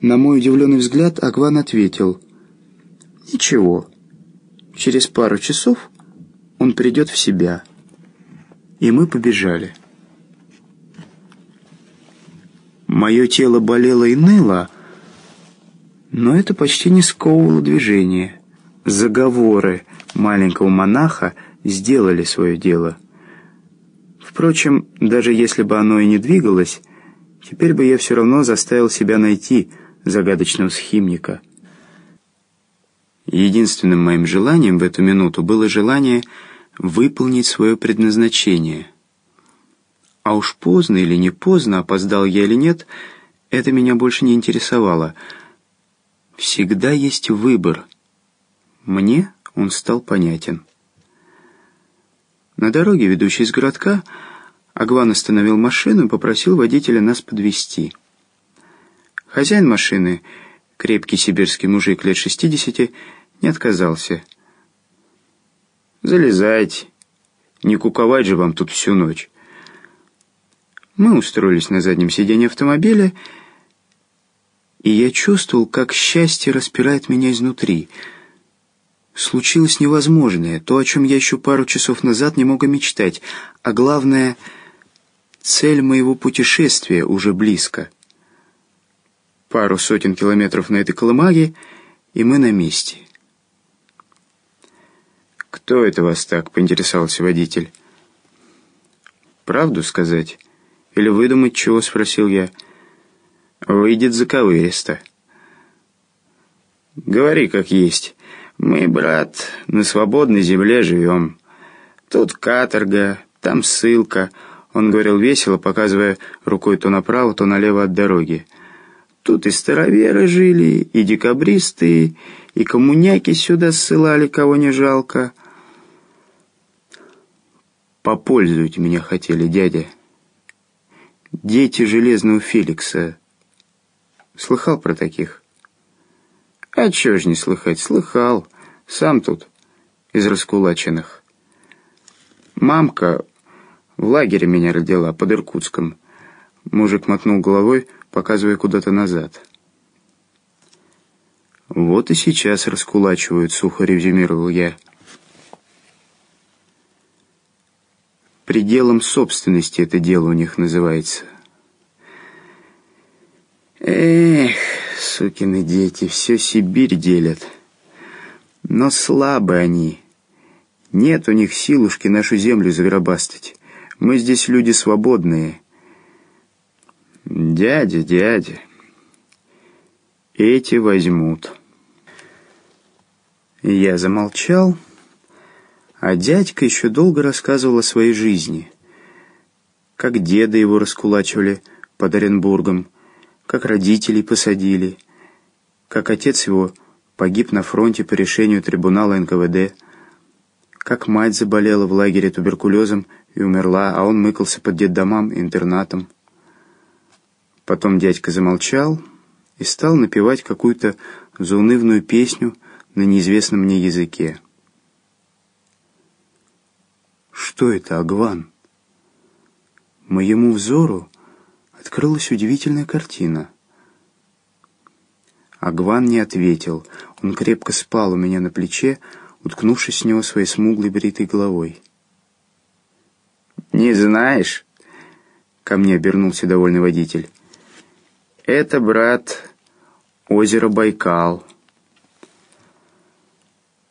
На мой удивленный взгляд Агван ответил. «Ничего. Через пару часов он придет в себя». И мы побежали. Мое тело болело и ныло, но это почти не сковывало движение. Заговоры маленького монаха сделали свое дело. Впрочем, даже если бы оно и не двигалось, теперь бы я все равно заставил себя найти загадочного схимника. Единственным моим желанием в эту минуту было желание выполнить свое предназначение. А уж поздно или не поздно, опоздал я или нет, это меня больше не интересовало — Всегда есть выбор. Мне он стал понятен. На дороге, ведущей из городка, Агван остановил машину и попросил водителя нас подвести. Хозяин машины, крепкий сибирский мужик лет шестидесяти, не отказался. «Залезайте. Не куковать же вам тут всю ночь». Мы устроились на заднем сиденье автомобиля и я чувствовал, как счастье распирает меня изнутри. Случилось невозможное, то, о чем я еще пару часов назад не мог мечтать, а главное, цель моего путешествия уже близко. Пару сотен километров на этой колымаге, и мы на месте. «Кто это вас так?» — поинтересовался водитель. «Правду сказать? Или выдумать чего?» — спросил я. Выйдет заковыристо. Говори как есть. Мы, брат, на свободной земле живем. Тут каторга, там ссылка. Он говорил весело, показывая рукой то направо, то налево от дороги. Тут и староверы жили, и декабристы, и коммуняки сюда ссылали, кого не жалко. Попользовать меня хотели, дядя. Дети Железного Феликса Слыхал про таких? А чего ж не слыхать? Слыхал. Сам тут, из раскулаченных. Мамка в лагере меня родила, под Иркутском. Мужик мотнул головой, показывая куда-то назад. Вот и сейчас раскулачивают, сухо резюмировал я. Пределом собственности это дело у них называется. Эх, сукины дети, все Сибирь делят. Но слабы они. Нет у них силушки нашу землю загробастать. Мы здесь люди свободные. Дядя, дядя, эти возьмут. Я замолчал, а дядька еще долго рассказывал о своей жизни. Как деда его раскулачивали под Оренбургом, как родителей посадили, как отец его погиб на фронте по решению трибунала НКВД, как мать заболела в лагере туберкулезом и умерла, а он мыкался под детдомам и интернатом. Потом дядька замолчал и стал напевать какую-то заунывную песню на неизвестном мне языке. Что это, Агван? Моему взору открылась удивительная картина. Агван не ответил. Он крепко спал у меня на плече, уткнувшись в него своей смуглой бритой головой. «Не знаешь?» — ко мне обернулся довольный водитель. «Это, брат, озеро Байкал».